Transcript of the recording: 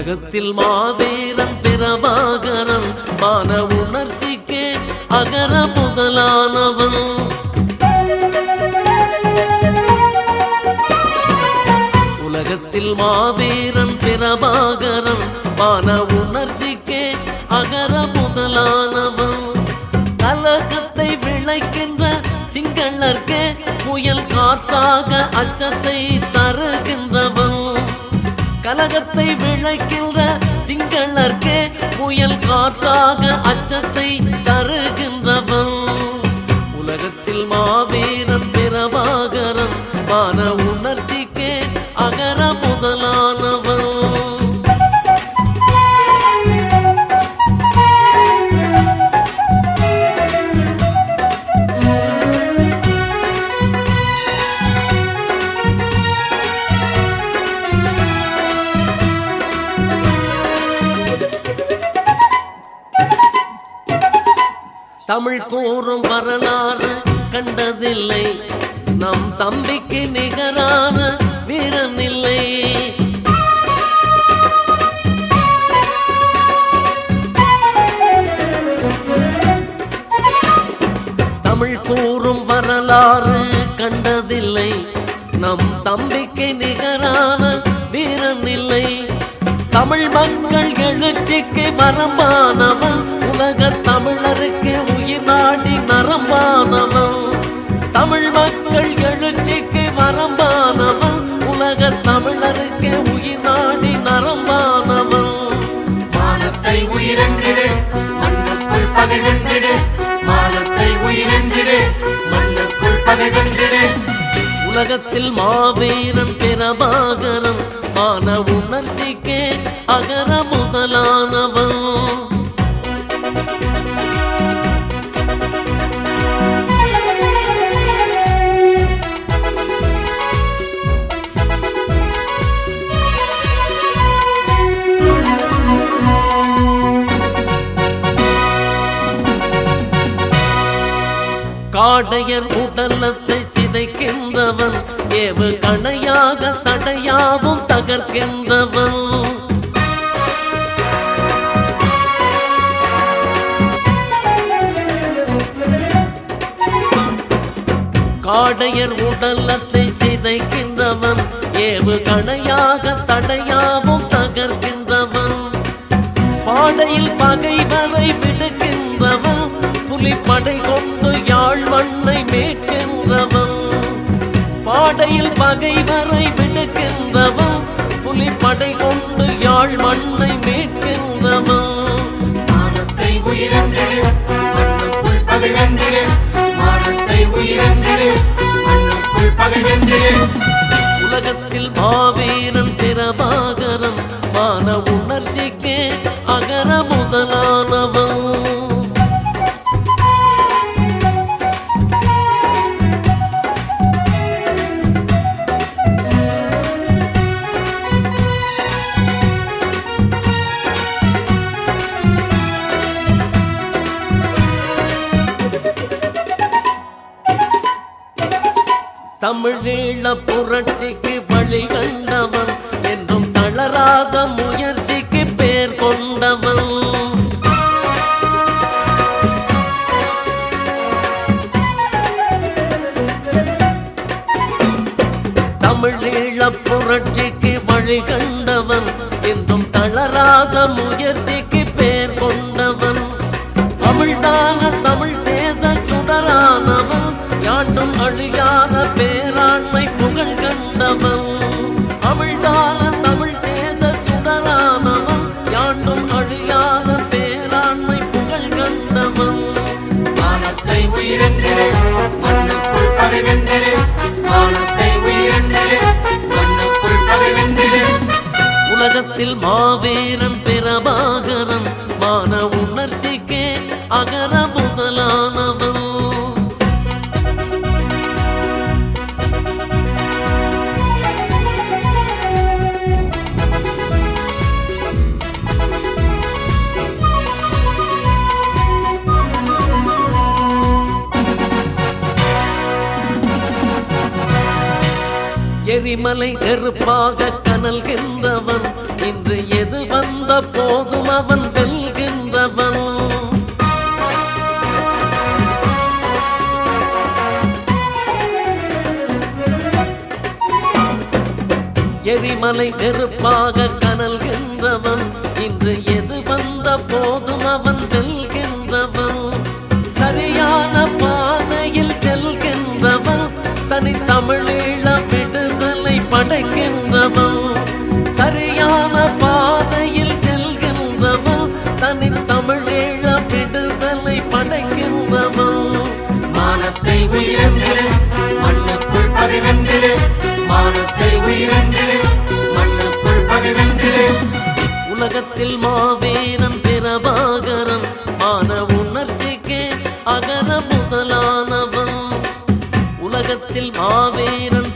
உலகத்தில் மாவீரன் பிரபாகரன். மான உணர்ச்சிக்கே அகர முதலானவன். உலகத்தில் மாவீரன் பிரபாகரன். மான உணர்ச்சிக்கே அகர முதலானவன். கலகத்தை விளைக்கின்ற சிங்களர்க்கே புயல் காற்றாக அச்சத்தை தருகின்றவன். கலகத்தை விளைக்கின்ற சிங்களர்க்கே புயல் காற்றாக அச்சத்தை தமிழ் கூறும் வரலாறு கண்டதில்லை. நம் தம்பிக்கு நிகரான வீரன் இல்லை தமிழ் கூறும் வரலாறு கண்டதில்லை. நம் தம்பிக்கு நிகரான வீரன் இல்லை தமிழ் மக்கள் எழுச்சிக்கு மரபானவன் உலக தமிழருக்கு உயிர் நாடி நரம்பானவன். தமிழ் மக்கள் எழுச்சிக்கு மரபானவன் உலக தமிழருக்கு உயிர் நாடி நரம்பானவன். மானத்தை உயிரென்றிடு மண்ணுக்குள் பகைவென்றிடு. மானத்தை உயிரென்றிடு மண்ணுக்குள் பகைவென்றிடு. உலகத்தில் மாவீரன் பிரபாகரன். மான உணர்ச்சிக்கே அகர முதலானவன். காடையர் உடலத்தை சிதைக்கின்றவன் ஏவு கணையாக தடையாவும் தகர்க்கின்றவன். காடையர் உடலத்தை சிதைக்கின்றவன் ஏவு கணையாக தடையாவும் தகர்க்கின்றவன். பாடையில் பகைவரை விடுக்கின்றவன் புலிப்படை கொண்டு பாடையில் பகைவரை விடுக்கின்றவன் புலிப்படை கொண்டு யாழ் மண்ணை மீட்கின்றவன். மானத்தை மண்ணுக்குள் மானத்தை மண்ணுக்குள் உலகத்தில் மாவீரன் தமிழீழ புரட்சிக்கு வழி கண்டவன் என்றும் தளராத முயற்சிக்கு பேர் கொண்டவன். தமிழீழ புரட்சிக்கு வழி கண்டவன் என்றும் தளராத முயற்சிக்கு பேர் கொண்டவன். தமிழ்தான தமிழ் தேச சுடரானவன் யாண்டும் அழியா மனத்தில் மாவேரன் பிரபாகரன் மான உணர்ச்சிக்கே அகர முதலானவன். எரிமலை கருப்பாக கனல்கின்றவன். இன்று எது வந்த போதும் அவன் வெல்கின்றவன். எரிமலை நெருப்பாக கனல்கின்றவன். இன்று எது வந்த போதும் அவன் வெல்கின்றவன். சரியான பாதையில் செல்கின்றவன். தனி தமிழீழ விடுதலை படைக்கின்றவன். தமிழீழ விடுதலை படைக்கின்றவன். மானத்தை உயிரென்றிடு மண்ணுக்குள் பதிவென்றிடு மானத்தை உயிரென்றிடு மண்ணுக்குள் பதிவென்றிடு. உலகத்தில் மாவீரன் பிரபாகரன் மான உணர்ச்சிக்கு அகர முதலானவன். உலகத்தில் மாவீரன்